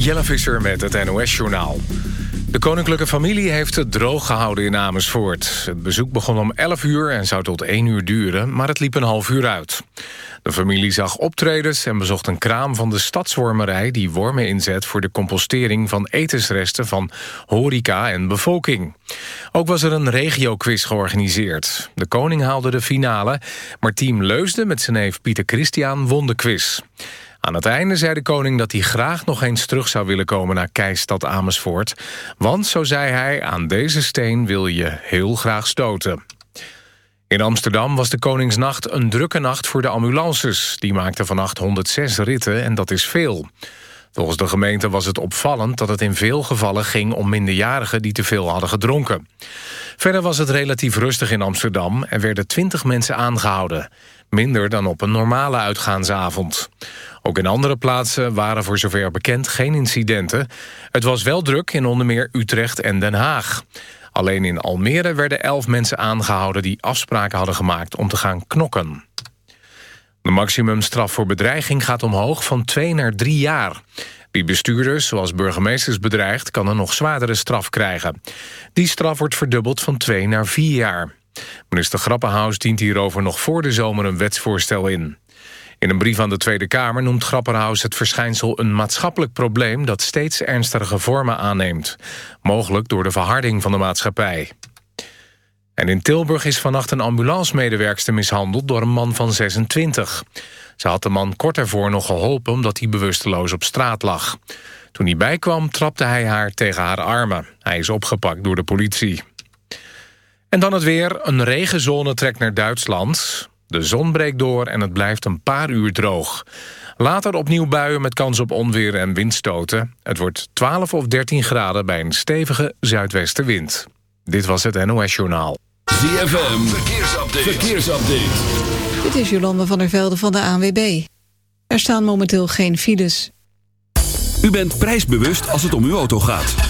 Jelle Visser met het NOS-journaal. De koninklijke familie heeft het droog gehouden in Amersfoort. Het bezoek begon om 11 uur en zou tot 1 uur duren, maar het liep een half uur uit. De familie zag optredens en bezocht een kraam van de stadswormerij... die wormen inzet voor de compostering van etensresten van horeca en bevolking. Ook was er een regio-quiz georganiseerd. De koning haalde de finale, maar team Leusden met zijn neef Pieter Christian won de quiz. Aan het einde zei de koning dat hij graag nog eens terug zou willen komen naar Keistad Amersfoort. Want, zo zei hij, aan deze steen wil je heel graag stoten. In Amsterdam was de Koningsnacht een drukke nacht voor de ambulances. Die maakten vannacht 106 ritten en dat is veel. Volgens de gemeente was het opvallend dat het in veel gevallen ging om minderjarigen die te veel hadden gedronken. Verder was het relatief rustig in Amsterdam en werden 20 mensen aangehouden. Minder dan op een normale uitgaansavond. Ook in andere plaatsen waren voor zover bekend geen incidenten. Het was wel druk in onder meer Utrecht en Den Haag. Alleen in Almere werden elf mensen aangehouden... die afspraken hadden gemaakt om te gaan knokken. De maximumstraf voor bedreiging gaat omhoog van twee naar drie jaar. Wie bestuurders, zoals burgemeesters, bedreigt... kan een nog zwaardere straf krijgen. Die straf wordt verdubbeld van twee naar vier jaar. Minister Grappenhaus dient hierover nog voor de zomer een wetsvoorstel in. In een brief aan de Tweede Kamer noemt Grapperhaus het verschijnsel een maatschappelijk probleem dat steeds ernstige vormen aanneemt. Mogelijk door de verharding van de maatschappij. En in Tilburg is vannacht een ambulancemedewerkster mishandeld door een man van 26. Ze had de man kort ervoor nog geholpen omdat hij bewusteloos op straat lag. Toen hij bijkwam trapte hij haar tegen haar armen. Hij is opgepakt door de politie. En dan het weer. Een regenzone trekt naar Duitsland. De zon breekt door en het blijft een paar uur droog. Later opnieuw buien met kans op onweer en windstoten. Het wordt 12 of 13 graden bij een stevige zuidwestenwind. Dit was het NOS Journaal. ZFM, verkeersupdate. verkeersupdate. Dit is Jolande van der Velde van de ANWB. Er staan momenteel geen files. U bent prijsbewust als het om uw auto gaat.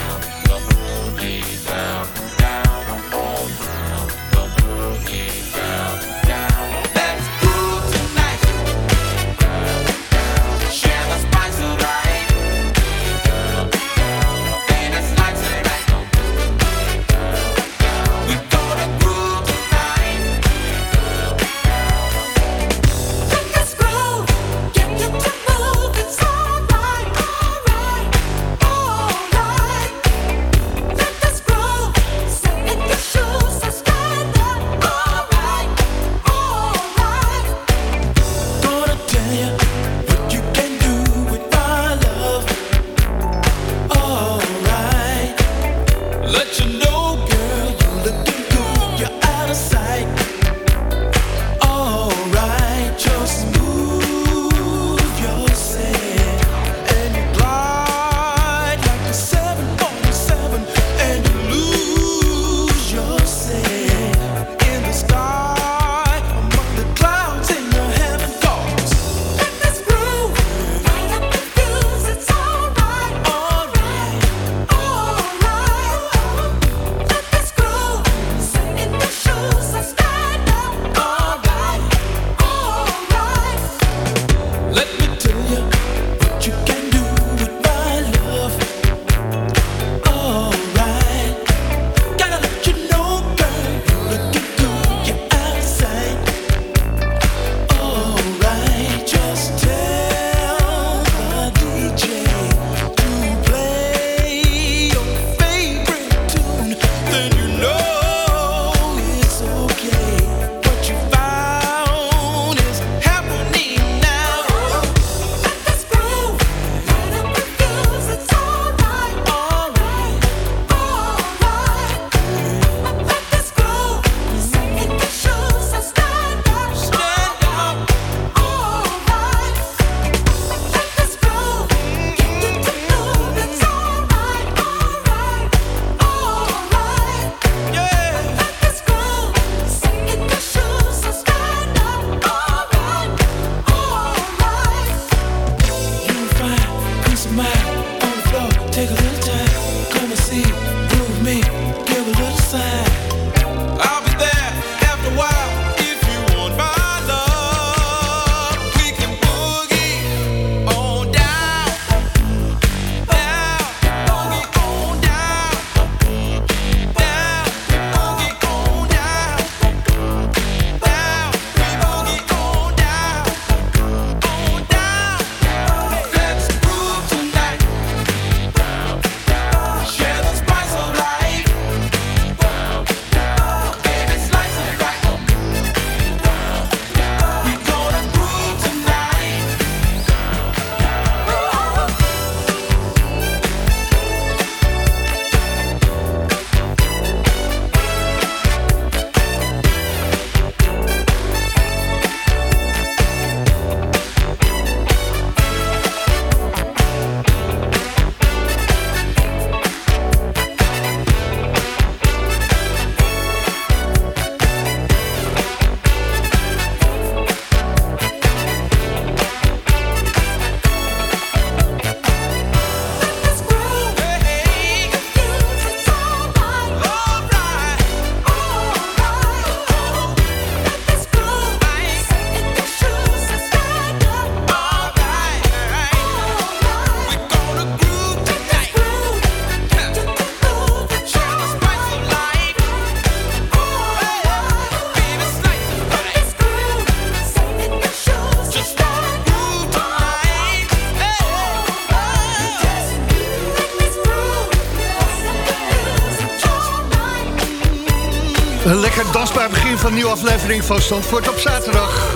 Lekker dansbaar begin van een nieuwe aflevering van Zandvoort op zaterdag.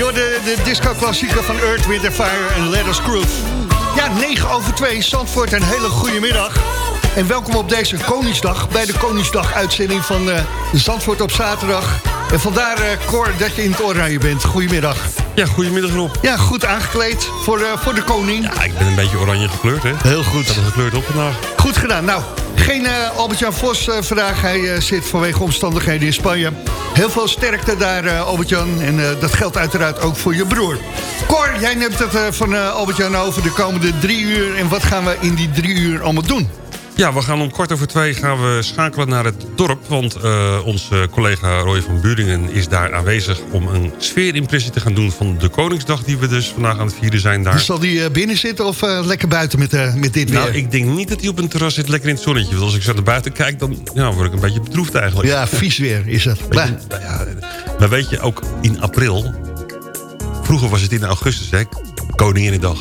Hoorde de disco-klassieker van Earth, Wind Fire en Let Us Groove. Ja, 9 over 2, Zandvoort, een hele goede middag. En welkom op deze Koningsdag, bij de Koningsdag-uitzending van eh, Zandvoort op zaterdag. En vandaar, eh Cor, dat je in het oranje bent. Goedemiddag. Ja, goedemiddag Rob. Ja, goed aangekleed voor, eh, voor de koning. Ja, ik ben een beetje oranje gekleurd, hè? Heel goed. Heb er gekleurd op vandaag. Goed gedaan. Nou, geen eh, Albert-Jan Vos eh, vandaag. Hij eh, zit vanwege omstandigheden in Spanje. Heel veel sterkte daar, Albert-Jan. En dat geldt uiteraard ook voor je broer. Cor, jij neemt het van Albert-Jan over de komende drie uur. En wat gaan we in die drie uur allemaal doen? Ja, we gaan om kwart over twee gaan we schakelen naar het dorp. Want eh, onze collega Roy van Buringen is daar aanwezig... om een sfeerimpressie te gaan doen van de Koningsdag... die we dus vandaag aan het vieren zijn daar. Zal die eh, binnen zitten of eh, lekker buiten met, met dit Nou, weer? ik denk niet dat hij op een terras zit lekker in het zonnetje. Want als ik zo naar buiten kijk, dan ja, word ik een beetje bedroefd eigenlijk. Ja, vies weer is het. Je, nou ja, maar weet je, ook in april... Vroeger was het in augustus, hè? Koninginnedag.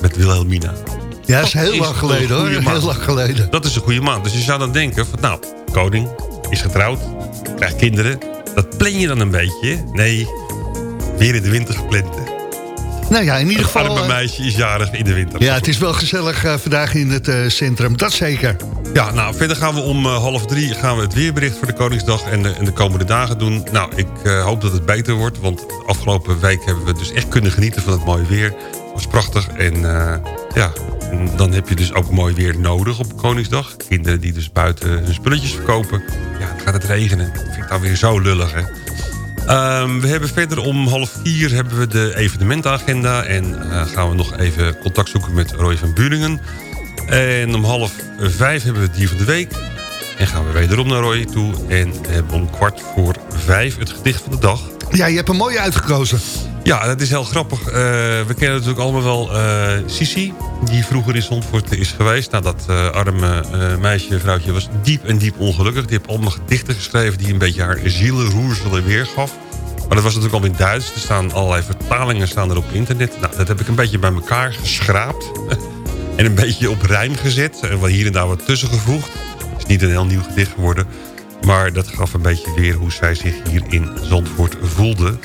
Met Wilhelmina. Ja, dat is heel is lang een geleden hoor. maand. Heel lang geleden. Dat is een goede maand. Dus je zou dan denken van, nou, koning is getrouwd, krijgt kinderen. Dat plan je dan een beetje. Nee, weer in de winter gepland. Nou ja, in ieder Het geval... arme eh, meisje is jarig in de winter. ja, het is wel gezellig eh, vandaag in het eh, centrum. Dat zeker. Ja, nou, verder gaan we om half drie gaan we het weerbericht voor de Koningsdag en de, en de komende dagen doen. Nou, ik hoop dat het beter wordt, want afgelopen week hebben we dus echt kunnen genieten van het mooie weer. Het was prachtig en ja, dan heb je dus ook mooi weer nodig op Koningsdag. Kinderen die dus buiten hun spulletjes verkopen. Ja, dan gaat het regenen. Dat vind ik dan weer zo lullig, hè. Ehm, we hebben verder om half vier hebben we de evenementenagenda. En eh, gaan we nog even contact zoeken met Roy van Buringen. En om half vijf hebben we het dier van de week. En gaan we wederom naar Roy toe. En hebben om kwart voor vijf het gedicht van de dag. Ja, je hebt een mooie uitgekozen. Ja, dat is heel grappig. Eh, we kennen natuurlijk allemaal wel eh, Sisi, die vroeger in Zandvoort is geweest. Nou, dat eh, arme meisje, vrouwtje, was diep en diep ongelukkig. Die heeft allemaal gedichten geschreven die een beetje haar zielenroerselen weergaf. Maar dat was natuurlijk al in Duits. Er staan allerlei vertalingen staan er op internet. Nou, dat heb ik een beetje bij elkaar geschraapt. en een beetje op rijm gezet. En wat hier en daar wat tussen gevoegd. Het is niet een heel nieuw gedicht geworden. Maar dat gaf een beetje weer hoe zij zich hier in Zandvoort voelde.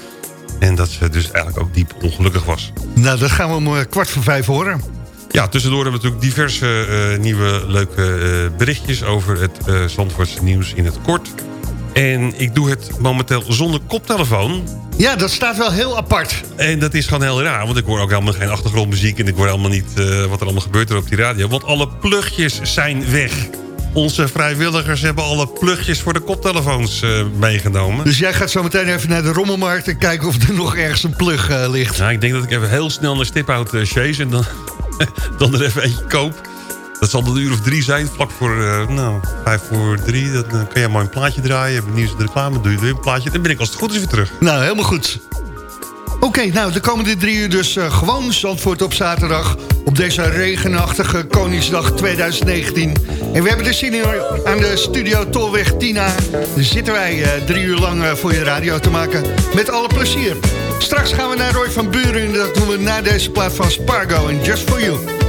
En dat ze dus eigenlijk ook diep ongelukkig was. Nou, dat gaan we om eh, kwart voor vijf horen. Ja, tussendoor hebben we natuurlijk diverse eh, nieuwe leuke eh, berichtjes... over het eh Zandvoortse nieuws in het kort. En ik doe het momenteel zonder koptelefoon. Ja, dat staat wel heel apart. En dat is gewoon heel raar, want ik hoor ook helemaal geen achtergrondmuziek... en ik hoor helemaal niet wat er allemaal gebeurt er op die radio. Want alle plugjes zijn weg. Onze vrijwilligers hebben alle plugjes voor de koptelefoons eh, meegenomen. Dus jij gaat zo meteen even naar de rommelmarkt... en kijken of er nog ergens een plug eh, ligt. Nou, ik denk dat ik even heel snel naar Stiphout uh, chase en dan, dan er even eentje koop. Dat zal een uur of drie zijn, vlak voor, nou, vijf voor drie. Dan kan jij mooi een plaatje draaien, hebben nieuws de reclame, doe je weer een plaatje. Dan ben ik als het goed is weer terug. Nou, helemaal goed. Oké, nou, de komende drie uur dus eh, gewoon Zandvoort op zaterdag... op deze regenachtige Koningsdag 2019. En we hebben de in aan de studio Tolweg Tina. Zitten wij eh, drie uur lang eh, voor je radio te maken. Met alle plezier. Straks gaan we naar Roy van Buren. En dat doen we na deze plaat van Spargo en Just For You.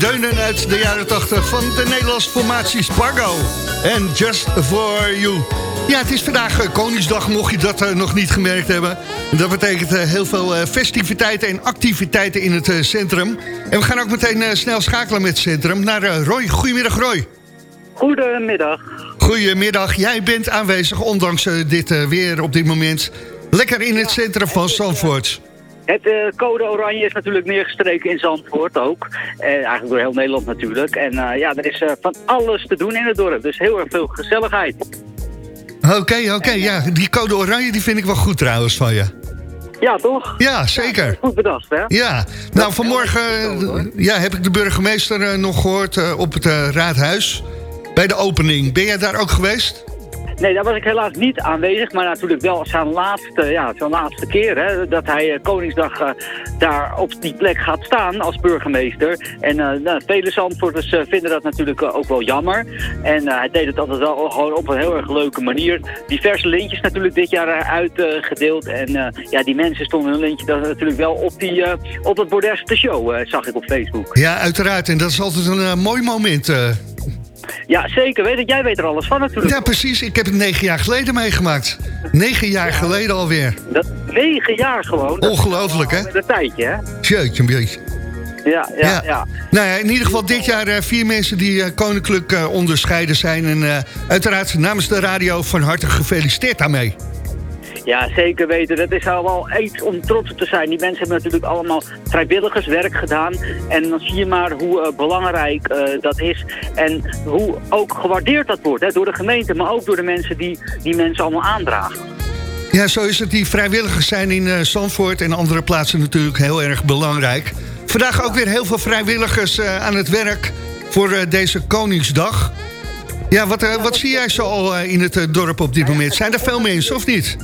Deunen uit de jaren 80 van de Nederlandse formatie Spargo. En Just For You. Ja, het is vandaag eh, Koningsdag, mocht je dat eh, nog niet gemerkt hebben. En dat betekent eh, heel veel festiviteiten en activiteiten in het centrum. En we gaan ook meteen snel schakelen met het centrum naar Roy. Goedemiddag, Roy. Goedemiddag. Goedemiddag. Jij bent aanwezig, ondanks dit weer op dit moment. Lekker in het centrum van Zandvoort. Het code oranje is natuurlijk neergestreken in Zandvoort ook. Eh, eigenlijk door heel Nederland natuurlijk. En eh, ja, er is eh, van alles te doen in het dorp. Dus heel erg veel gezelligheid. Oké, oké. ja, die code oranje die vind ik wel goed trouwens van je. Ja, toch? Ja, zeker. Goed bedacht, hè? Ja, nou vanmorgen ja, heb ik de burgemeester nog gehoord eh, op het raadhuis. Bij de opening. Ben jij daar ook geweest? Nee, daar was ik helaas niet aanwezig. Maar natuurlijk wel zijn laatste, ja, zijn laatste keer hè, dat hij eh, Koningsdag eh, daar op die plek gaat staan als burgemeester. En eh, nou, vinden dat natuurlijk ook wel jammer. En hij deed het altijd wel gewoon op een heel erg leuke manier. Diverse lintjes natuurlijk dit jaar uitgedeeld. en ja, die mensen stonden hun lintje natuurlijk wel op, die, op het bordes de show, zag ik op Facebook. Ja, uiteraard. En dat is altijd een mooi moment. Ja, zeker. Weet ik, jij weet er alles van natuurlijk. Ja, precies. Ik heb het negen jaar geleden meegemaakt. Negen jaar geleden alweer. Dat, negen jaar gewoon. Ongelooflijk, hè? Een tijdje, hè? Jeetje, een beetje. Ja, ja, ja. Nou ja, in ieder geval dit jaar eh, vier mensen die eh, koninklijk eh, onderscheiden zijn. En uiteraard namens de radio van harte gefeliciteerd daarmee. Ja, zeker weten. Dat is al wel iets om trots op te zijn. Die mensen hebben natuurlijk allemaal vrijwilligerswerk gedaan. En dan zie je maar hoe eh, belangrijk eh, dat is. En hoe ook gewaardeerd dat wordt. Hè, door de gemeente, maar ook door de mensen die die mensen allemaal aandragen. Ja, zo is het. Die vrijwilligers zijn in eh, Zandvoort en andere plaatsen natuurlijk heel erg belangrijk. Vandaag ook weer heel veel vrijwilligers aan het werk voor deze Koningsdag. Ja, wat, wat zie jij zo al in het dorp op dit moment? Zijn er veel mensen of niet?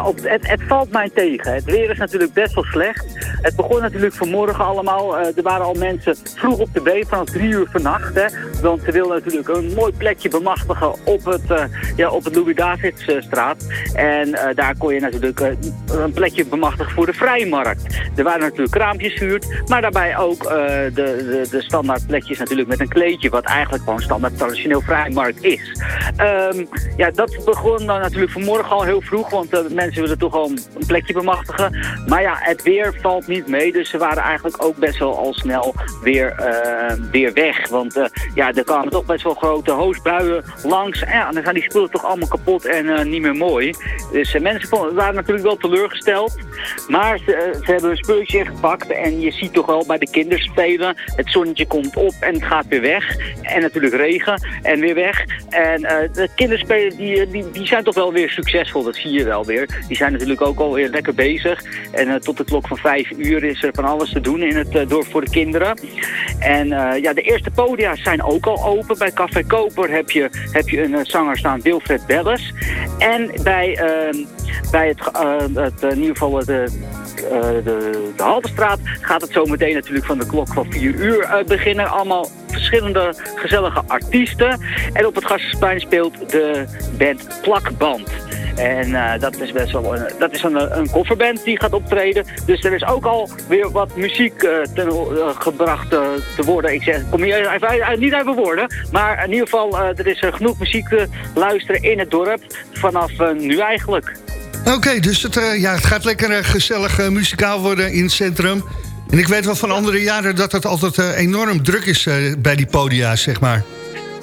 Op, het, het valt mij tegen. Het weer is natuurlijk best wel slecht. Het begon natuurlijk vanmorgen allemaal. eh, er waren al mensen vroeg op de been vanaf drie uur vannacht. Hè, want ze wilden natuurlijk een mooi plekje bemachtigen op het, eh, ja, op het Louis-Davidsstraat. en eh, daar kon je natuurlijk een plekje bemachtigen voor de vrijmarkt. Er waren natuurlijk kraampjes gehuurd. Maar daarbij ook de, de, de standaard plekjes natuurlijk met een kleedje. Wat eigenlijk gewoon standaard traditioneel vrijmarkt is. Ehm, ja, dat begon dan natuurlijk vanmorgen al heel vroeg. Want mensen willen toch al een plekje bemachtigen. Maar ja, het weer valt niet mee. Dus ze waren eigenlijk ook best wel al snel weer, eh, weer weg. Want eh, ja, er kwamen toch best wel grote hoosbuien langs. En ja, dan gaan die spullen toch allemaal kapot en eh, niet meer mooi. Dus mensen waren natuurlijk wel teleurgesteld. Maar ze, ze hebben een speurtje ingepakt. En je ziet toch wel bij de kinderspelen. Het zonnetje komt op en het gaat weer weg. En natuurlijk regen en weer weg. En de kinderspelen die, die zijn toch wel weer succesvol. Dat zie je wel weer. Die zijn natuurlijk ook alweer lekker bezig. En eh, tot de klok van vijf uur is er van alles te doen in het eh, dorp voor de kinderen. En eh, ja, de eerste podia zijn ook al open. Bij Café Koper heb je, heb je een zanger staan, Wilfred Belles. En bij, ehm, bij het, het, in ieder geval de, de, de Haltestraat gaat het zo meteen natuurlijk van de klok van 4 uur eh, beginnen. Allemaal verschillende gezellige artiesten. En op het Gassersplein speelt de band Plakband. En eh, dat is best wel een, dat is een, een coverband die gaat optreden. Dus er is ook al weer wat muziek eh, eh, gebracht eh, te worden. Ik zeg, kom hier even, niet uit mijn woorden. Maar in ieder geval, eh, er is eh, genoeg muziek te luisteren in het dorp. Vanaf eh, nu eigenlijk. Oké, dus het, eh, ja, het gaat lekker eh, gezellig eh, muzikaal worden in het centrum. En ik weet wel van andere jaren dat het altijd enorm druk is bij die podia's, zeg maar.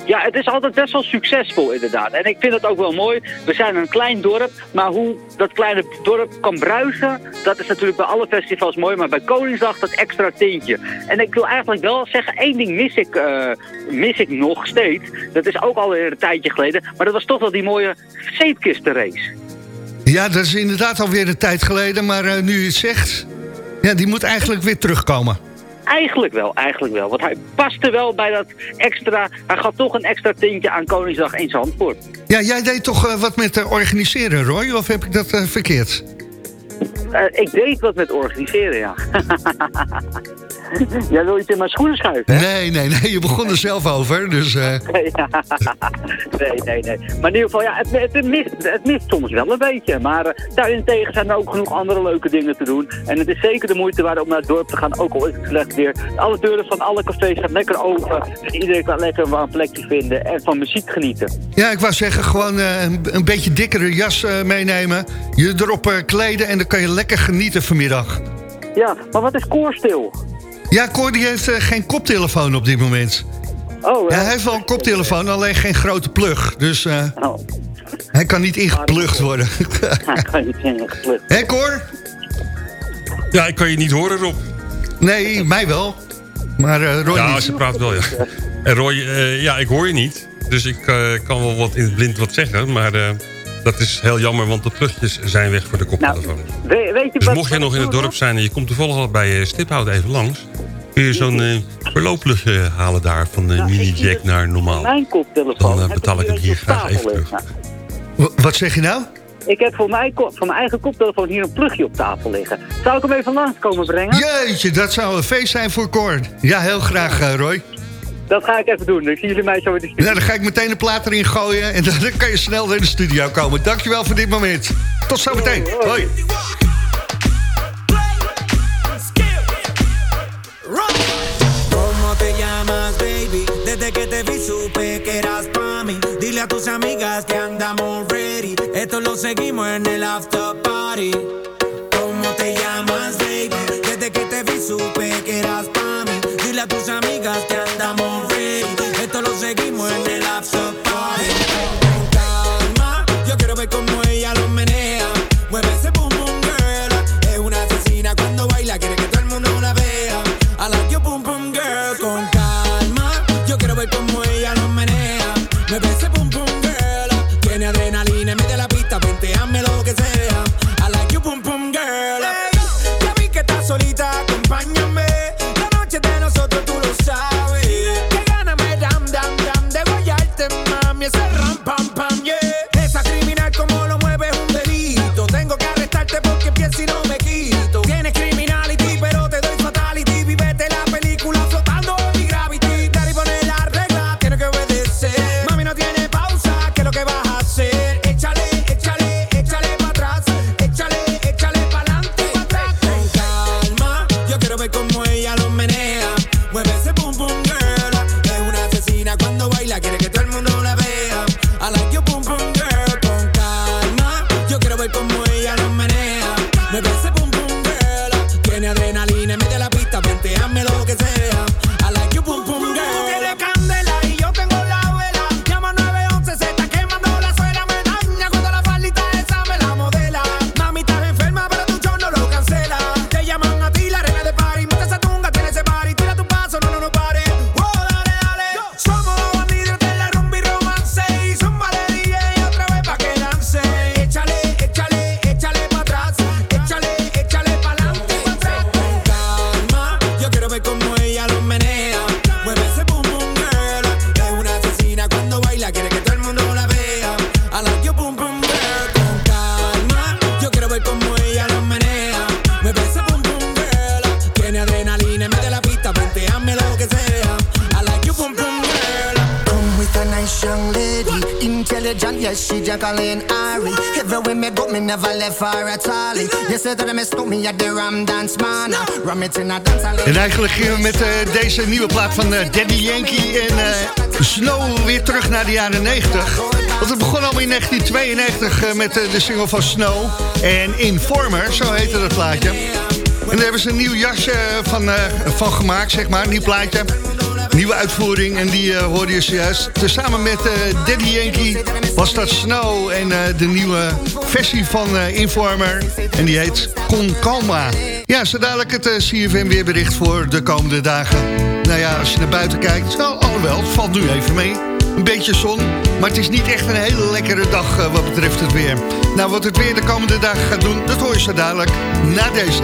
Ja, het is altijd best wel succesvol inderdaad. En ik vind het ook wel mooi. We zijn een klein dorp, maar hoe dat kleine dorp kan bruisen... dat is natuurlijk bij alle festivals mooi, maar bij Koningsdag dat extra tintje. En ik wil eigenlijk wel zeggen, één ding mis ik, mis ik nog steeds. Dat is ook alweer een tijdje geleden. Maar dat was toch wel die mooie zeepkistenrace. Ja, dat is inderdaad alweer een tijd geleden, maar eh, nu je het zegt... Ja, die moet eigenlijk weer terugkomen. Eigenlijk wel, eigenlijk wel. Want hij paste wel bij dat extra... Hij gaf toch een extra tintje aan Koningsdag in Zandvoort. Ja, jij deed toch eh, wat met eh, organiseren, Roy? Of heb ik dat verkeerd? Ik deed wat met organiseren, ja. Jij wil iets in mijn schoenen schuiven, hè? Nee, nee, nee, je begon er zelf over. Dus eh, nee, nee, nee. Maar in ieder geval, ja, het, het, mist, het mist soms wel een beetje. Maar uh, daarentegen zijn er ook genoeg andere leuke dingen te doen. En het is zeker de moeite waard om naar het dorp te gaan, ook al is het slecht weer. Alle deuren van alle cafés gaan lekker open. Dus iedereen kan lekker een warm plekje vinden en van muziek genieten. ja, ik wou zeggen, gewoon eh, een, een beetje dikkere jas eh, meenemen. Je erop eh, kleden en dan kan je lekker genieten vanmiddag. Ja, maar wat is koorstil? Ja, Cor die heeft eh, geen koptelefoon op dit moment. Oh, ja, hij heeft wel een koptelefoon, alleen geen grote plug. Dus eh, Oh. hij kan niet ingeplucht worden. Hij kan niet ingeplukt. Hé, Cor? Ja, ik kan je niet horen, Rob. Nee, mij wel. Maar eh Roy ja, niet. als je praat wel, ja. En Roy, eh, ja, ik hoor je niet. Dus ik eh, kan wel wat in het blind wat zeggen. Maar eh, dat is heel jammer, want de plugjes zijn weg voor de koptelefoon. We- weet je dus wat- mocht jij nog in het dorp zijn en je komt toevallig al bij eh, Stiphout even langs... kun je zo'n eh verloopplugje halen daar van de mini-jack naar normaal. Mijn koptelefoon. Dan betaal ik hem hier graag even terug. Wat zeg je nou? Ik heb voor mijn, voor mijn eigen koptelefoon hier een plugje op tafel liggen. Zou ik hem even langs komen brengen? Jeetje, dat zou een feest zijn voor Cor. Ja, heel graag, Roy. Dat ga ik even doen. Dan zien jullie mij zo in de studio. Nou, dan ga ik meteen een plaat erin gooien en dan kan je snel in de studio komen. Dankjewel voor dit moment. Tot zometeen. Hoi. ¿Cómo te llamas, baby? Desde que te vi supe que eras pa' mí. Dile a tus amigas que andamos ready. Esto lo seguimos en el after party. ¿Cómo te llamas, baby? Desde que te vi supe que eras amigas que andamos Me me never left that at the Ram Dance Man. Ram it dance. En eigenlijk gingen we met eh, deze nieuwe plaat van eh, Daddy Yankee en eh, Snow weer terug naar de jaren 90. Want het begon al in 1992 eh, met de single van Snow en Informer, zo heette dat plaatje. En daar hebben ze een nieuw jasje van, van gemaakt, zeg maar, een nieuw plaatje. Nieuwe uitvoering en die eh, hoorde je zojuist. Tezamen met eh, Daddy Yankee was dat Snow en eh, de nieuwe versie van Informer. En die heet Con Calma. Ja, zo dadelijk het CFM weerbericht voor de komende dagen. Nou ja, als je naar buiten kijkt, nou, alhoewel, het valt nu even mee. Een beetje zon, maar het is niet echt een hele lekkere dag wat betreft het weer. Nou, wat het weer de komende dagen gaat doen, dat hoor je zo dadelijk na deze.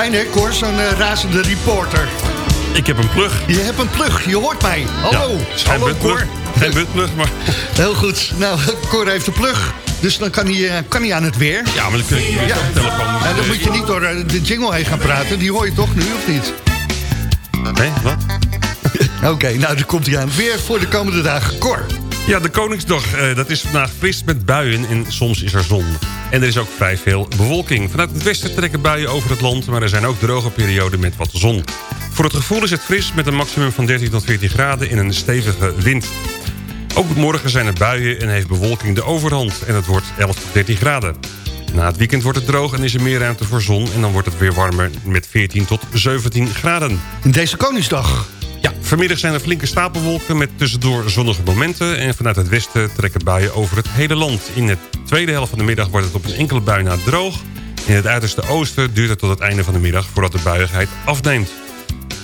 Fijn hè, Cor, zo'n eh, razende reporter. Ik heb een plug. Je hebt een plug, je hoort mij. Hallo, Ja, hallo buttplug. Cor. Geen buttplug, maar... Heel goed. Nou, Cor heeft een plug. Dus dan kan hij, eh, kan hij aan het weer. Ja, maar dan kun je Ja. op de telefoon... Ja, dan moet je niet door eh, de jingle heen gaan praten. Die hoor je toch nu, of niet? Nee, wat? Oké, nou dan komt hij aan het weer voor de komende dagen. Cor. Ja, de Koningsdag, dat is vandaag fris met buien en soms is er zon. En er is ook vrij veel bewolking. Vanuit het westen trekken buien over het land... maar er zijn ook droge perioden met wat zon. Voor het gevoel is het fris met een maximum van 13 tot 14 graden... en een stevige wind. Ook morgen zijn er buien en heeft bewolking de overhand... en het wordt 11 tot 13 graden. Na het weekend wordt het droog en is er meer ruimte voor zon... en dan wordt het weer warmer met 14 tot 17 graden. Deze Koningsdag. Ja, vanmiddag zijn er flinke stapelwolken met tussendoor zonnige momenten... en vanuit het westen trekken buien over het hele land. In de tweede helft van de middag wordt het op een enkele bui na droog. In het uiterste oosten duurt het tot het einde van de middag... voordat de buiigheid afneemt.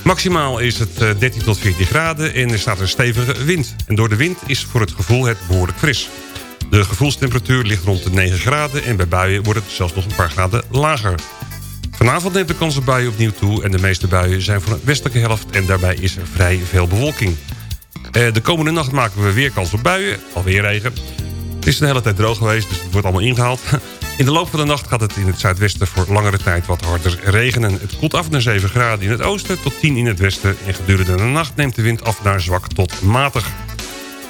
Maximaal is het eh, 13 tot 14 graden en er staat een stevige wind. En door de wind is voor het gevoel het behoorlijk fris. De gevoelstemperatuur ligt rond de 9 graden... en bij buien wordt het zelfs nog een paar graden lager. Vanavond neemt de kans op buien opnieuw toe... en de meeste buien zijn voor de westelijke helft... en daarbij is er vrij veel bewolking. Eh, de komende nacht maken we weer kans op buien, alweer regen. Het is de hele tijd droog geweest, dus het wordt allemaal ingehaald. In de loop van de nacht gaat het in het zuidwesten voor langere tijd wat harder regenen. Het koelt af naar 7 graden in het oosten tot 10 in het westen... en gedurende de nacht neemt de wind af naar zwak tot matig.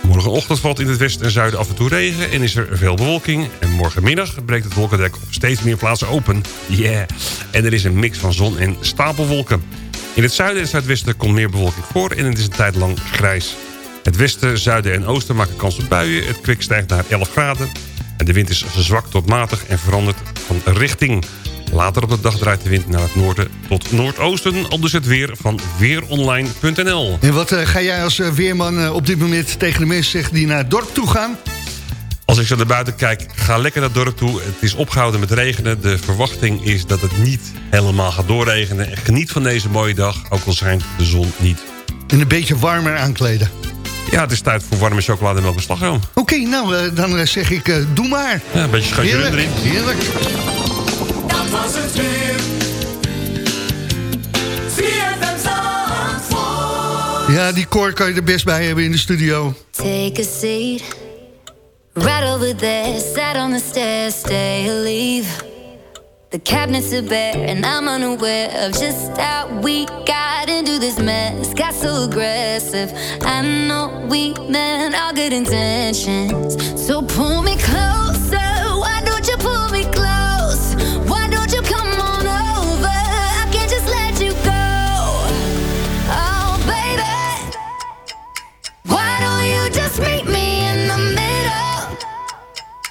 Morgenochtend valt in het westen en zuiden af en toe regen en is er veel bewolking. En morgenmiddag breekt het wolkendek op steeds meer plaatsen open. Yeah! En er is een mix van zon en stapelwolken. In het zuiden en zuidwesten komt meer bewolking voor en het is een tijd lang grijs. Het westen, zuiden en oosten maken kans op buien. Het kwik stijgt naar 11 graden. En de wind is zwak tot matig en verandert van richting. Later op de dag draait de wind naar het noorden tot noordoosten. Al dus het weer van weeronline.nl. En wat eh, ga jij als eh, weerman eh, op dit moment tegen de mensen zeggen die naar het dorp toe gaan? Als ik zo naar buiten kijk, ga lekker naar het dorp toe. Het is opgehouden met regenen. De verwachting is dat het niet helemaal gaat doorregenen. Geniet van deze mooie dag, ook al schijnt de zon niet. En een beetje warmer aankleden. Ja, het is tijd voor warme chocolade met beslagroom. Oké, nou, dan zeg ik, doe maar. Ja, een beetje schatje erin. heerlijk. Was het weer. Ja, die koor kan je er best bij hebben in de studio. Take a seat. Right over there, sat on the stairs, stay or leave. The cabinets are bare, and I'm unaware of just how we got into this mess. Got so aggressive. I know we meant all good intentions. So pull me closer.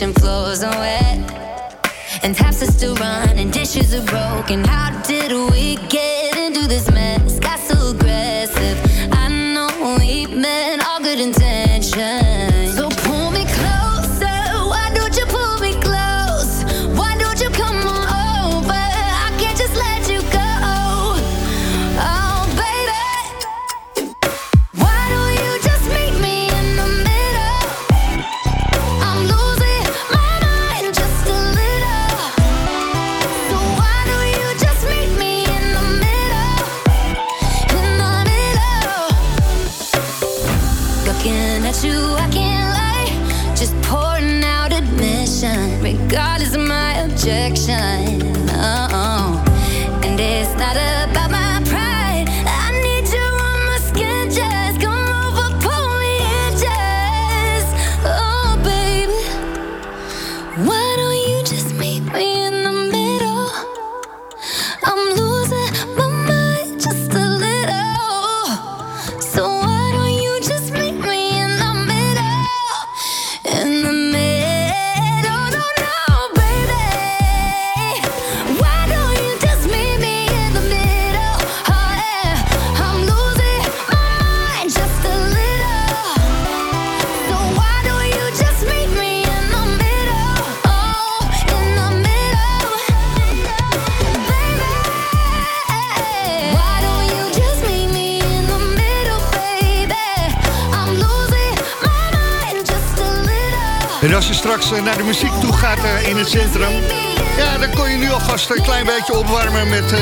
kitchen. Floors are wet. And taps are still running, dishes are broken. How did we get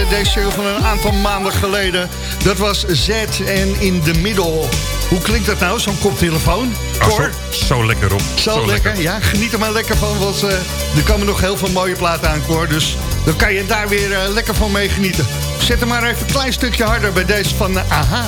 deze show van een aantal maanden geleden. Dat was Z en In the Middle. Hoe klinkt dat nou, zo'n koptelefoon? Cor? zo, zo lekker op. Zo, lekker. Ja, geniet er maar lekker van, want eh, er komen nog heel veel mooie platen aan, Cor. Dus dan kan je daar weer eh, lekker van mee genieten. Zet hem maar even een klein stukje harder bij deze van eh, AHA.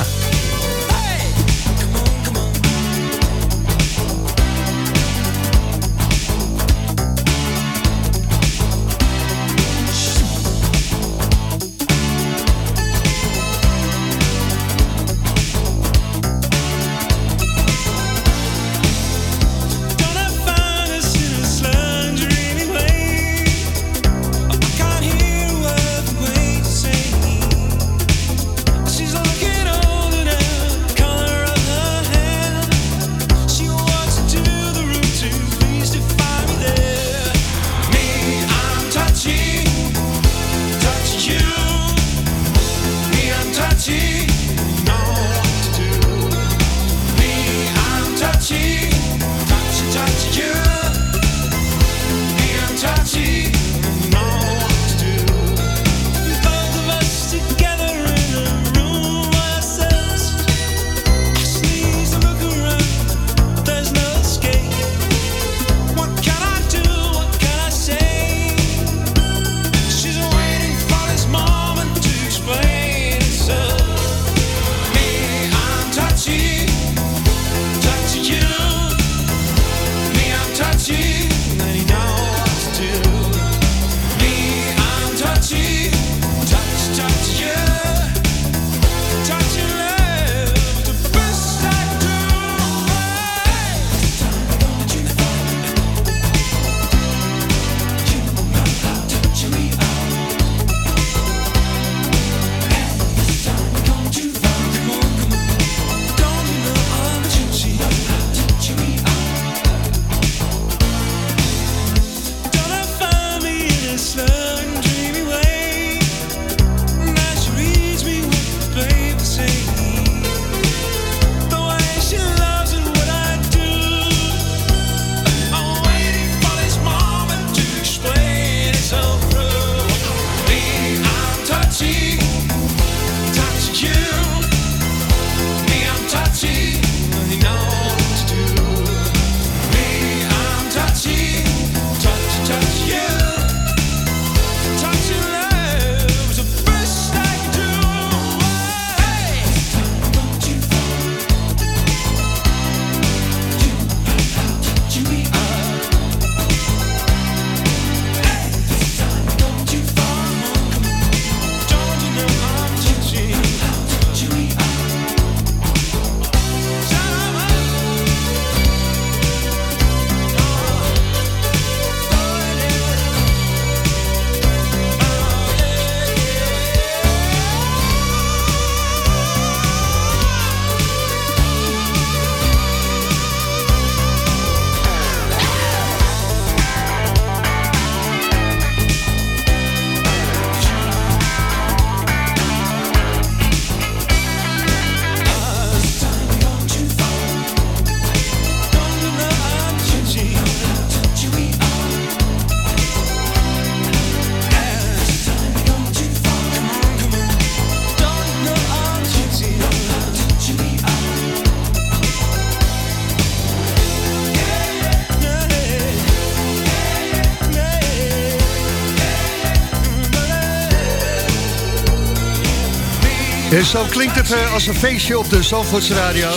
Zo klinkt het eh, als een feestje op de Zandvoorts Radio.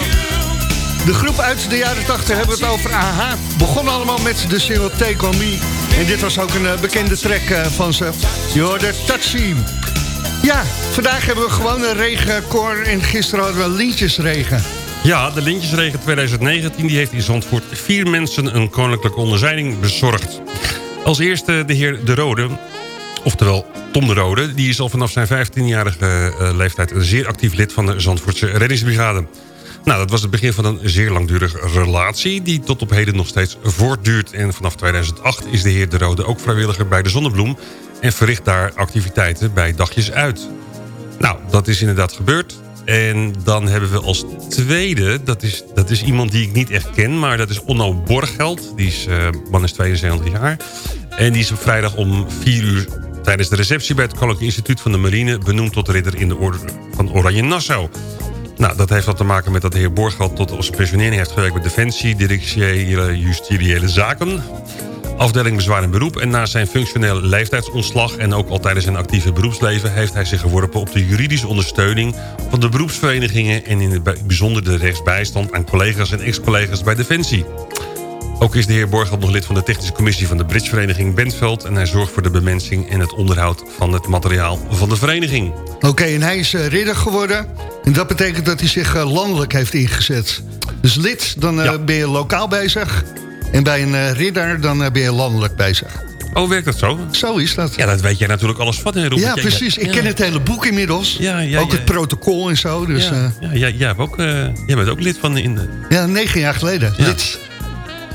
De groep uit de jaren 80 hebben het over AHA. Begon allemaal met de single Take On Me. En dit was ook een eh, bekende track eh, van ze. Je hoorde Touchy. Ja, vandaag hebben we gewoon een regenkoor en gisteren hadden we lintjesregen. Ja, de Lintjesregen 2019 die heeft in Zandvoort vier mensen een koninklijke onderzijning bezorgd. Als eerste de heer De Rode, oftewel Tom De Rode... die is al vanaf zijn 15-jarige eh, leeftijd een zeer actief lid van de Zandvoortse reddingsbrigade. Nou, dat was het begin van een zeer langdurige relatie... die tot op heden nog steeds voortduurt. En vanaf 2008 is de heer De Rode ook vrijwilliger bij de Zonnebloem... en verricht daar activiteiten bij dagjes uit. Nou, dat is inderdaad gebeurd. En dan hebben we als tweede, dat is, dat is iemand die ik niet echt ken... maar dat is Onno Borgeld. Die is, eh, man is 72 jaar. En die is op vrijdag om 4 uur tijdens de receptie... bij het Koninklijk Instituut van de Marine... benoemd tot ridder in de orde van Oranje Nassau. Nou, dat heeft wat te maken met dat de heer Borgeld... tot als pensionering heeft gewerkt bij Defensie... Directiële Justitiële Zaken afdeling bezwaar en beroep. En na zijn functioneel leeftijdsontslag en ook al tijdens zijn actieve beroepsleven... heeft hij zich geworpen op de juridische ondersteuning van de beroepsverenigingen... en in het bijzonder de rechtsbijstand aan collega's en ex-collega's bij Defensie. Ook is de heer Borgeld nog lid van de technische commissie van de Bridgevereniging Bentveld... en hij zorgt voor de bemensing en het onderhoud van het materiaal van de vereniging. Oké, en hij is eh, ridder geworden. En dat betekent dat hij zich eh, landelijk heeft ingezet. Dus lid, dan eh, ben je lokaal bezig. En bij een ridder, dan ben je landelijk bezig. Oh, werkt dat zo? Zo is dat. Ja, dat weet jij natuurlijk alles van, hè? Ja, precies. Ik ja. ken het hele boek inmiddels. Ja, ja, ook het protocol en zo. Dus, ja, ja, jij, hebt ook, jij bent ook lid van in de... ja negen jaar geleden. Lid.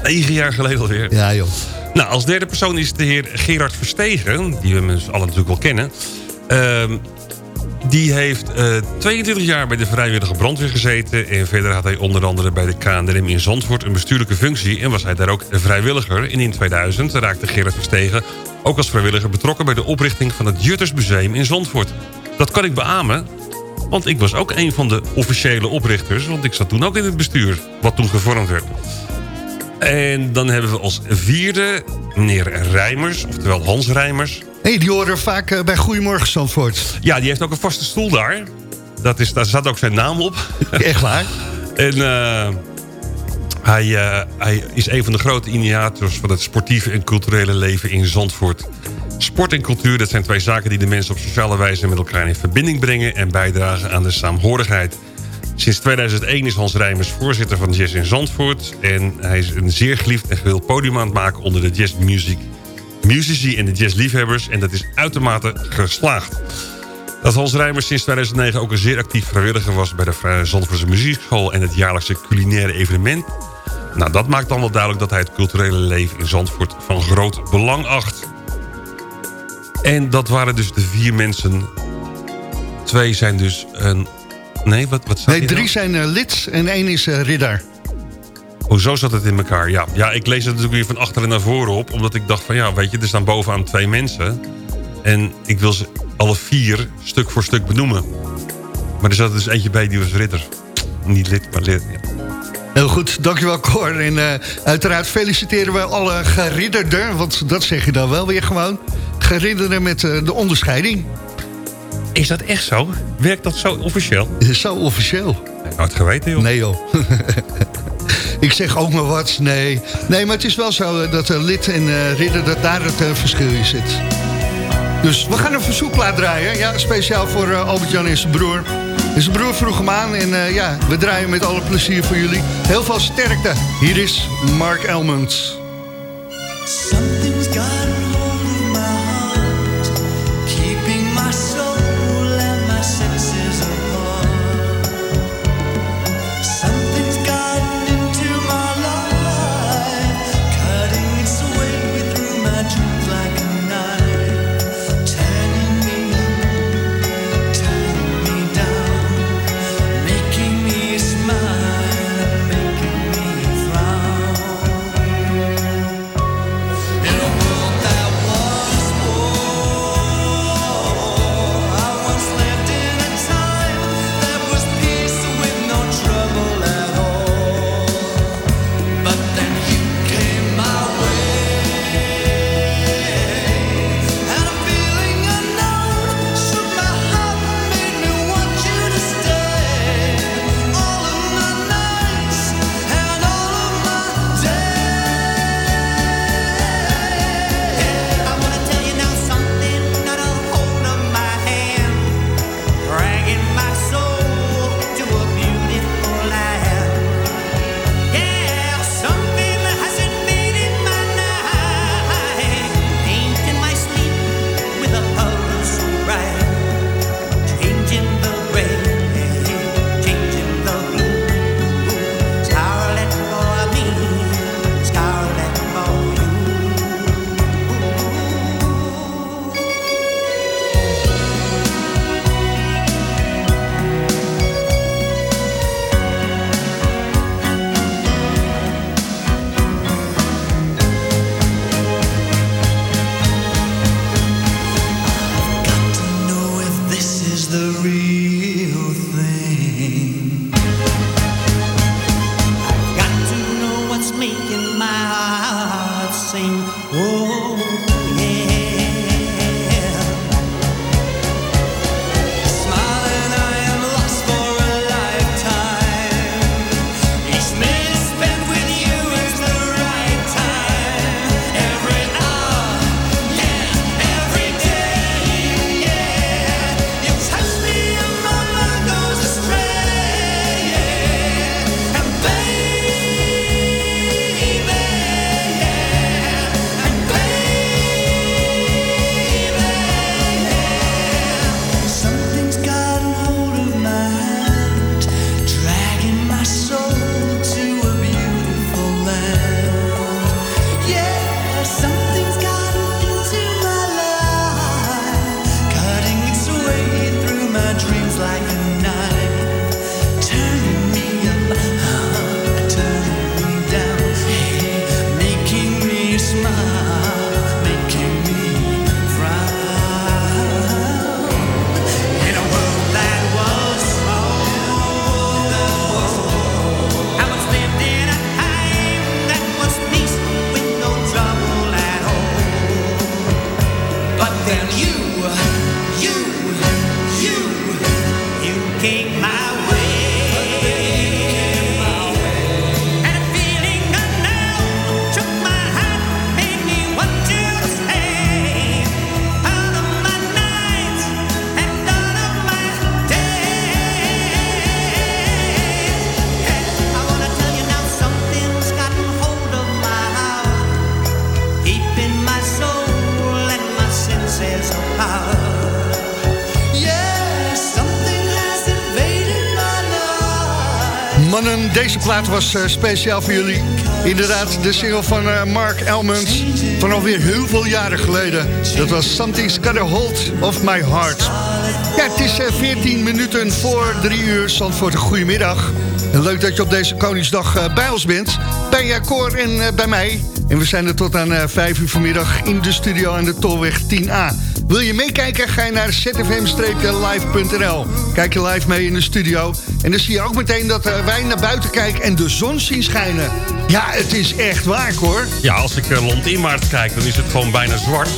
Negen jaar geleden alweer. Ja, joh. Nou, als derde persoon is de heer Gerard Verstegen... die we dus allen natuurlijk wel kennen. Ehm, die heeft eh, 22 jaar bij de vrijwillige brandweer gezeten... en verder had hij onder andere bij de KNRM in Zandvoort... een bestuurlijke functie en was hij daar ook vrijwilliger. En in 2000 raakte Gerard Verstegen ook als vrijwilliger betrokken... bij de oprichting van het Juttersmuseum in Zandvoort. Dat kan ik beamen, want ik was ook een van de officiële oprichters... want ik zat toen ook in het bestuur, wat toen gevormd werd. En dan hebben we als vierde meneer Rijmers, oftewel Hans Rijmers. hey, die horen vaak eh, bij Goedemorgen Zandvoort. Ja, die heeft ook een vaste stoel daar. Dat is, daar staat ook zijn naam op. Echt waar? en eh, hij, eh, hij is een van de grote initiators van het sportieve en culturele leven in Zandvoort. Sport en cultuur, dat zijn twee zaken die de mensen op sociale wijze met elkaar in verbinding brengen en bijdragen aan de saamhorigheid. Sinds 2001 is Hans Rijmers voorzitter van Jazz in Zandvoort. En hij is een zeer geliefd en gewild podium aan het maken onder de jazzmuziek. Musici en de jazzliefhebbers. En dat is uitermate geslaagd. Dat Hans Rijmers sinds 2009 ook een zeer actief vrijwilliger was... bij de Zandvoortse Muziekschool en het jaarlijkse culinaire evenement. Nou, dat maakt dan wel duidelijk dat hij het culturele leven in Zandvoort van groot belang acht. En dat waren dus de vier mensen. Twee zijn dus een... Nee, wat, wat Nee, drie nou? zijn eh, lid en één is eh, ridder. Hoezo zat het in elkaar? Ja. ja, ik lees het natuurlijk weer van achteren naar voren op. Omdat ik dacht van ja, weet je, er staan bovenaan twee mensen. En ik wil ze alle vier stuk voor stuk benoemen. Maar er zat dus eentje bij die was ridder. Niet lid, maar lid. Ja. Heel goed, dankjewel Cor. En eh, uiteraard feliciteren we alle geridderden, want dat zeg je dan wel weer gewoon. Geridderden met de onderscheiding. Is dat echt zo? Werkt dat zo officieel? Is zo officieel. Het geweten, joh. Nee joh. Ik zeg ook maar wat, nee. Nee, maar het is wel zo eh, dat eh, lid en eh, ridder, dat daar het eh, verschil in zit. Dus we gaan een verzoekplaat draaien. Ja, speciaal voor eh, Albert-Jan en zijn broer. En zijn broer vroeg hem aan en eh, ja, we draaien met alle plezier voor jullie. Heel veel sterkte. Hier is Mark Elmond. Something's got plaat was eh, speciaal voor jullie. Inderdaad, de single van eh, Mark Elmans van alweer heel veel jaren geleden. Dat was Something's Got a Hold of My Heart. Ja, het is eh, 14 minuten voor 3 uur. Zandvoort, een goedemiddag. En leuk dat je op deze Koningsdag bij ons bent. Bij uh, Cor en eh, bij mij. En we zijn er tot aan eh, 5 uur vanmiddag in de studio aan de Tolweg 10A. Wil je meekijken? Ga je naar zfm-live.nl. Kijk je live mee in de studio. En dan zie je ook meteen dat eh, wij naar buiten kijken en de zon zien schijnen. Ja, het is echt waar, hoor. Ja, als ik uh, landinwaarts kijk, dan is het gewoon bijna zwart.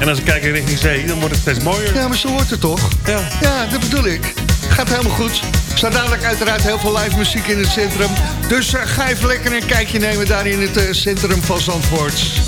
En als ik kijk in richting zee, dan wordt het steeds mooier. Ja, maar zo wordt het toch? Ja. Ja, dat bedoel ik. Gaat helemaal goed. Staat dadelijk uiteraard heel veel live muziek in het centrum. Dus eh, ga even lekker een kijkje nemen daar in het eh, centrum van Zandvoort.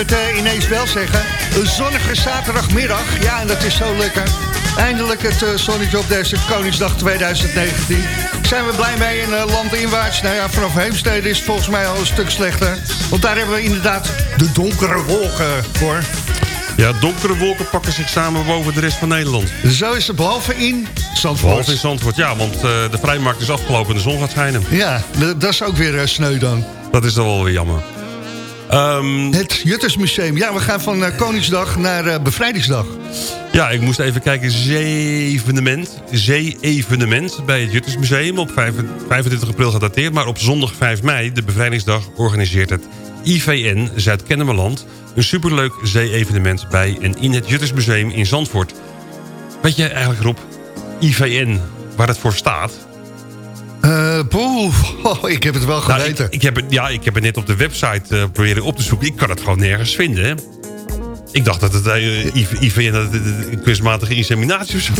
Het eh, ineens wel zeggen. Een zonnige zaterdagmiddag. Ja, en dat is zo lekker. Eindelijk het eh, zonnetje op deze Koningsdag 2019. Zijn we blij mee in uh, landinwaarts? Nou ja, vanaf Heemstede is het volgens mij al een stuk slechter. Want daar hebben we inderdaad de donkere wolken, hoor. Ja, donkere wolken pakken zich samen boven de rest van Nederland. Zo is het behalve in Zandvoort. Behalve in Zandvoort, ja, want uh, de vrijmarkt is afgelopen en de zon gaat schijnen. Ja, dat is ook weer uh, sneu dan. Dat is dan wel weer jammer. Um, het Juttersmuseum. Ja, we gaan van uh, Koningsdag naar uh, Bevrijdingsdag. Ja, ik moest even kijken. Zee-evenement. Zee-evenement bij het Juttersmuseum. Op 25 april gedateerd. Maar op zondag 5 mei, de Bevrijdingsdag, organiseert het IVN Zuid-Kennemerland... een superleuk zee-evenement bij en in het Juttersmuseum in Zandvoort. Weet je eigenlijk, Rob, IVN, waar het voor staat? Uh, oh, ik heb het wel geweten. Nou, ik, ik, heb het, ja, ik heb het net op de website uh, proberen op te zoeken. Ik kan het gewoon nergens vinden. Hè? Ik dacht dat het uh, IVN dat het een kunstmatige inseminatie of zo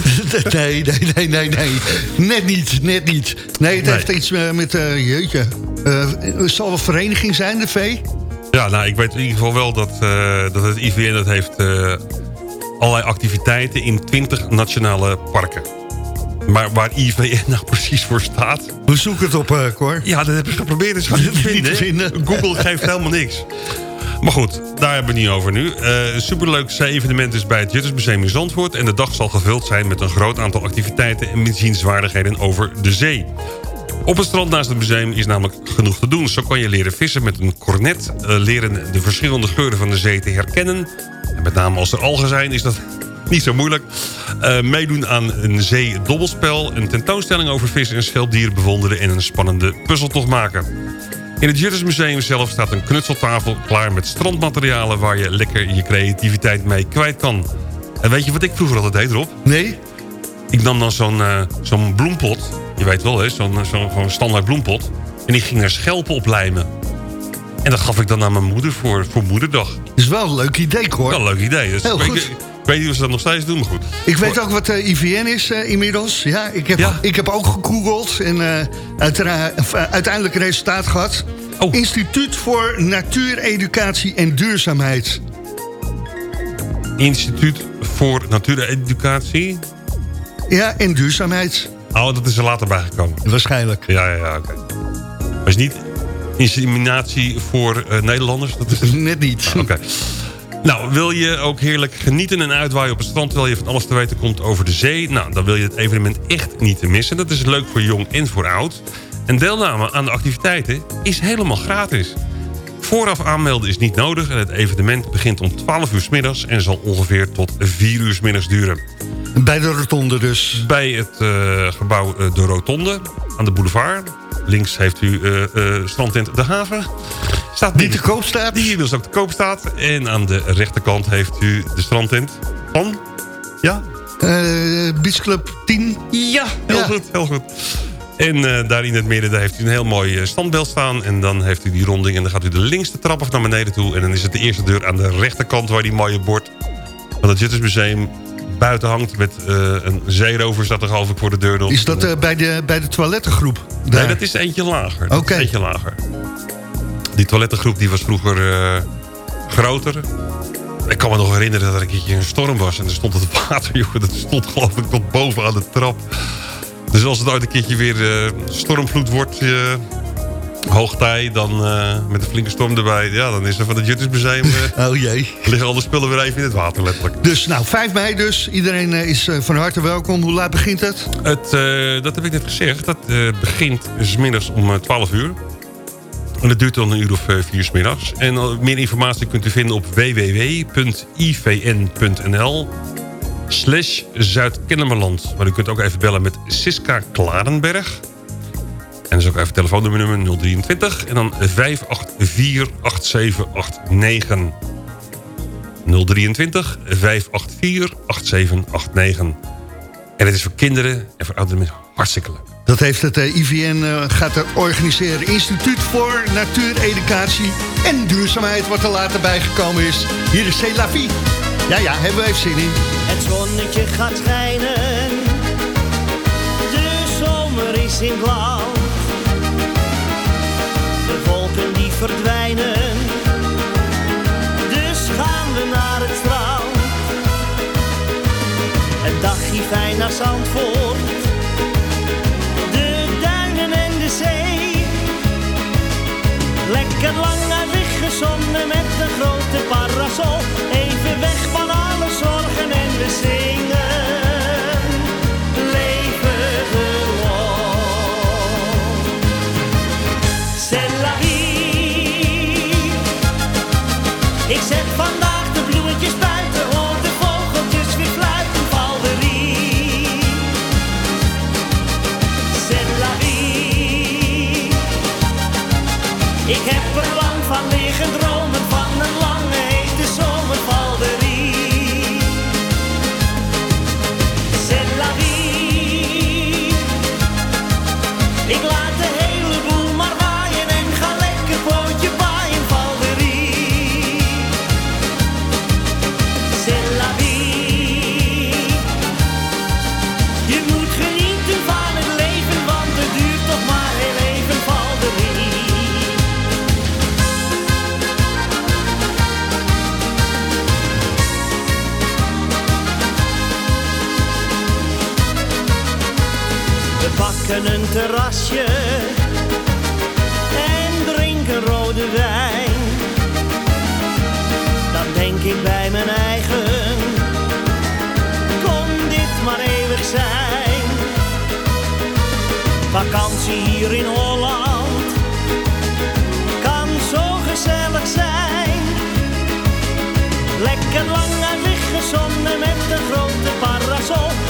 nee, nee, nee, nee, nee. Net niet, net niet. Nee, het nee. heeft iets met, uh, jeetje. Het zal een vereniging zijn, de V? Ja, nou, ik weet in ieder geval wel dat, dat het IVN dat heeft allerlei activiteiten in 20 nationale parken. Maar waar IVN nou precies voor staat... We zoeken het op, uh, Cor. Ja, dat heb ik geprobeerd. Dat is gewoon niet, vinden. Google geeft helemaal niks. Maar goed, daar hebben we het niet over nu. Uh, een superleuk evenement is bij het Juttersmuseum in Zandvoort... en de dag zal gevuld zijn met een groot aantal activiteiten... en bezienswaardigheden over de zee. Op het strand naast het museum is namelijk genoeg te doen. Zo kan je leren vissen met een kornet... Uh, leren de verschillende geuren van de zee te herkennen... en met name als er algen zijn is dat niet zo moeilijk. Uh, meedoen aan een zee-dobbelspel, een tentoonstelling over vissen en schelpdieren bewonderen... en een spannende puzzeltocht maken. In het Juttersmuseum zelf staat een knutseltafel klaar met strandmaterialen... waar je lekker je creativiteit mee kwijt kan. En weet je wat ik vroeger altijd deed, Rob? Nee. Ik nam dan zo'n uh, zo'n bloempot. Je weet wel, zo'n zo zo standaard bloempot. En ik ging er schelpen op lijmen. En dat gaf ik dan aan mijn moeder voor, voor moederdag. Dat is wel een leuk idee, hoor. Wel een leuk idee. Dus Heel goed. Ik weet niet of ze dat nog steeds doen, maar goed. Ik weet ook wat uh, IVN is uh, inmiddels. Ja, ik, heb, ja. ik heb ook gegoogeld en uh, uiteindelijk een resultaat gehad. Oh. Instituut voor Natuureducatie en Duurzaamheid. Instituut voor Natuureducatie? Ja, en duurzaamheid. Oh, dat is er later bijgekomen. Waarschijnlijk. Ja, ja, ja, oké. Okay. Maar is niet inseminatie voor Nederlanders? Dat is... Net niet. Ah, oké. Okay. Nou, wil je ook heerlijk genieten en uitwaaien op het strand... terwijl je van alles te weten komt over de zee? Nou, dan wil je het evenement echt niet te missen. Dat is leuk voor jong en voor oud. En deelname aan de activiteiten is helemaal gratis. Vooraf aanmelden is niet nodig en het evenement begint om 12 uur s middags... en zal ongeveer tot 4 uur s middags duren. Bij de rotonde dus? Bij het uh, gebouw uh, De Rotonde aan de boulevard. Links heeft u uh, strandtent De Haven. Staat die te koop staat? Die inmiddels ook te koop staat. En aan de rechterkant heeft u de strandtent van... Ja? Uh, Beach Club 10. Ja, heel ja. goed, heel goed. En uh, daar in het midden daar heeft u een heel mooi standbeeld staan. En dan heeft u die ronding en dan gaat u de linkste trap af naar beneden toe. En dan is het de eerste deur aan de rechterkant waar die mooie bord van het Juttersmuseum buiten hangt. Met uh, een zeerover staat er geloof ik voor de deur. Is dat uh, bij, de, bij de toilettengroep? Daar? Nee, dat is eentje lager. Oké. Okay. Eentje lager. Die toilettengroep die was vroeger uh, groter. Ik kan me nog herinneren dat er een keertje een storm was. En er stond het water, joh, dat stond geloof ik tot boven aan de trap. Dus als het ooit een keertje weer uh, stormvloed wordt... Uh, hoogtij, dan uh, met een flinke storm erbij... ja, dan is er van het Juttersmuseum... oh jee. liggen alle spullen weer even in het water, letterlijk. Dus nou, 5 mei dus. Iedereen is van harte welkom. Hoe laat begint het? het dat heb ik net gezegd. Dat begint smiddags om 12 uur. En dat duurt dan een uur of uh, vier 's middags. En uh, meer informatie kunt u vinden op www.ivn.nl slash Zuid-Kennemerland. Maar u kunt ook even bellen met Siska Klarenberg. En dat is ook even telefoonnummer 023. En dan 584-8789. 023 584 8789. En het is voor kinderen en voor ouderen hartstikke leuk. Dat heeft het eh, IVN eh, gaat er organiseren. Instituut voor Natuureducatie en Duurzaamheid... wat er later bijgekomen is. Hier is C'est la vie. Ja, ja, hebben we even zin in. Het zonnetje gaat schijnen. De zomer is in blauw. De wolken die verdwijnen. Dus gaan we naar het strand. Een dagje fijn naar Zandvoort Lekker lang uit gezonnen met een grote parasol. Even weg van alle zorgen en we zingen. Pakken een terrasje en drinken rode wijn. Dan denk ik bij mijn eigen, kon dit maar eeuwig zijn. Vakantie hier in Holland kan zo gezellig zijn. Lekker lang uit licht gezonnen met een grote parasol.